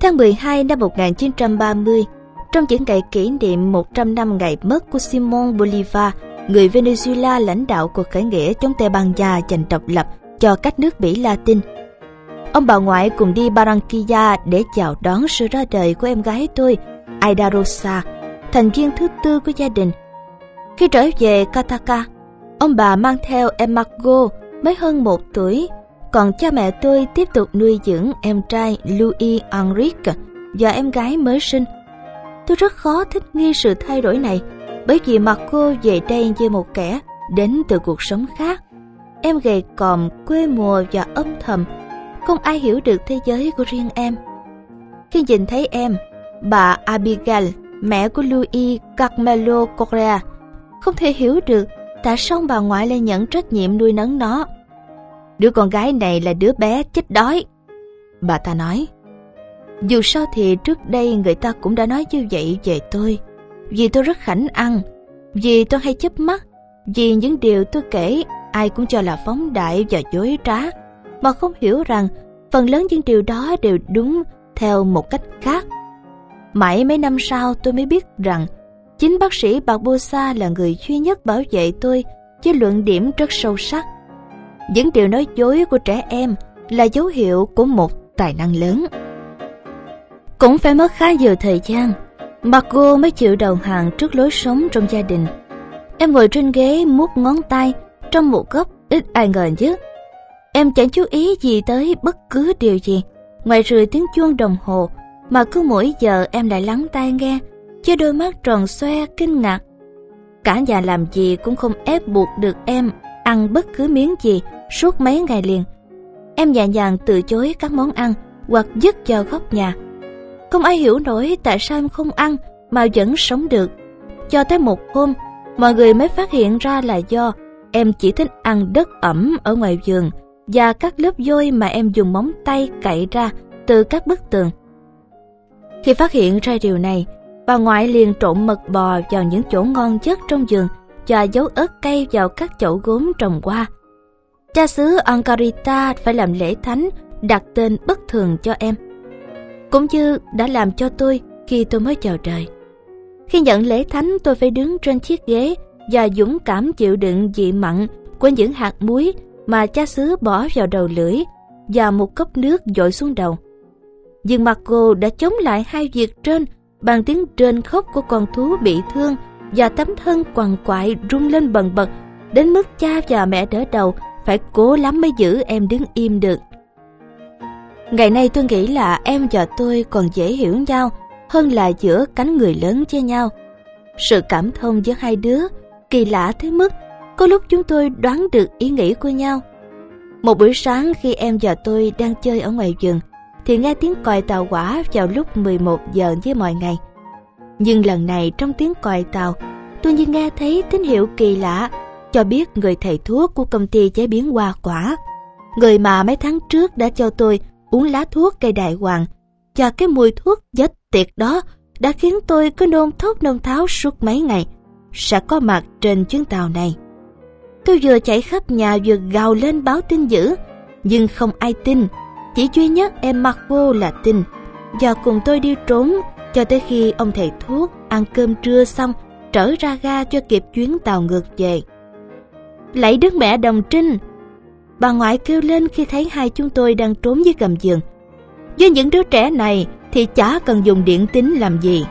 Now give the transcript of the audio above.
Tháng 12 năm 1930, trong những ngày kỷ niệm 100 năm ngày mất của Simon Bolivar, người Venezuela lãnh đạo cuộc khởi nghĩa chống Tây Ban Nha giành độc lập cho các nước Mỹ Latin. Ông bà ngoại cùng đi Barranquilla để chào đón sự ra đời của em gái tôi, Aida Rosa, thành viên thứ tư của gia đình. Khi trở về Cataca, ông bà mang theo em Margot mới hơn một tuổi, còn cha mẹ tôi tiếp tục nuôi dưỡng em trai Louis Henrique và em gái mới sinh. Tôi rất khó thích nghi sự thay đổi này, bởi vì mặt cô về đây như một kẻ đến từ cuộc sống khác. Em gầy còm, quê mùa và âm thầm, không ai hiểu được thế giới của riêng em. Khi nhìn thấy em, bà Abigail, mẹ của Louis Carmelo Correa, không thể hiểu được tại sao bà ngoại lại nhận trách nhiệm nuôi nấng nó. Đứa con gái này là đứa bé chết đói. Bà ta nói, dù sao thì trước đây người ta cũng đã nói như vậy về tôi. Vì tôi rất khảnh ăn, vì tôi hay chớp mắt, vì những điều tôi kể ai cũng cho là phóng đại và dối trá, mà không hiểu rằng phần lớn những điều đó đều đúng theo một cách khác. Mãi mấy năm sau tôi mới biết rằng chính bác sĩ Barbosa là người duy nhất bảo vệ tôi với luận điểm rất sâu sắc. Những điều nói dối của trẻ em là dấu hiệu của một tài năng lớn. Cũng phải mất khá nhiều thời gian, Marco mới chịu đầu hàng trước lối sống trong gia đình. Em ngồi trên ghế mút ngón tay trong một góc ít ai ngờ nhất. Em chẳng chú ý gì tới bất cứ điều gì, ngoài rười tiếng chuông đồng hồ, mà cứ mỗi giờ em lại lắng tai nghe, cho đôi mắt tròn xoe kinh ngạc. Cả nhà làm gì cũng không ép buộc được em ăn bất cứ miếng gì suốt mấy ngày liền. Em nhẹ dàng từ chối các món ăn hoặc dứt vào góc nhà. Không ai hiểu nổi tại sao em không ăn mà vẫn sống được. Cho tới một hôm, mọi người mới phát hiện ra là do em chỉ thích ăn đất ẩm ở ngoài vườn và các lớp vôi mà em dùng móng tay cậy ra từ các bức tường. Khi phát hiện ra điều này, bà ngoại liền trộn mật bò vào những chỗ ngon nhất trong vườn và giấu ớt cây vào các chậu gốm trồng qua. Cha xứ Ankarita phải làm lễ thánh, đặt tên bất thường cho em. Cũng như đã làm cho tôi khi tôi mới chào trời. Khi nhận lễ thánh, tôi phải đứng trên chiếc ghế và dũng cảm chịu đựng vị mặn của những hạt muối mà cha xứ bỏ vào đầu lưỡi và một cốc nước dội xuống đầu. Nhưng mặt cô đã chống lại hai việc trên bằng tiếng trên khóc của con thú bị thương và tấm thân quằn quại rung lên bần bật đến mức cha và mẹ đỡ đầu phải cố lắm mới giữ em đứng im được. Ngày nay tôi nghĩ là em và tôi còn dễ hiểu nhau hơn là giữa cánh người lớn với nhau. Sự cảm thông giữa hai đứa kỳ lạ tới mức có lúc chúng tôi đoán được ý nghĩ của nhau. Một buổi sáng khi em và tôi đang chơi ở ngoài vườn, thì nghe tiếng còi tàu quả vào lúc 11 giờ như mọi ngày. Nhưng lần này trong tiếng còi tàu, tôi như nghe thấy tín hiệu kỳ lạ cho biết người thầy thuốc của công ty chế biến hoa quả, người mà mấy tháng trước đã cho tôi uống lá thuốc cây đại hoàng, và cái mùi thuốc chết tiệt đó đã khiến tôi cứ nôn thốc nôn tháo suốt mấy ngày, sẽ có mặt trên chuyến tàu này. Tôi vừa chạy khắp nhà vừa gào lên báo tin dữ, nhưng không ai tin. Chỉ duy nhất em Marco là tin. Và cùng tôi đi trốn cho tới khi ông thầy thuốc ăn cơm trưa xong trở ra ga cho kịp chuyến tàu ngược về. Lạy đức mẹ đồng trinh! Bà ngoại kêu lên khi thấy hai chúng tôi đang trốn dưới gầm giường. Với những đứa trẻ này thì chả cần dùng điện tính làm gì.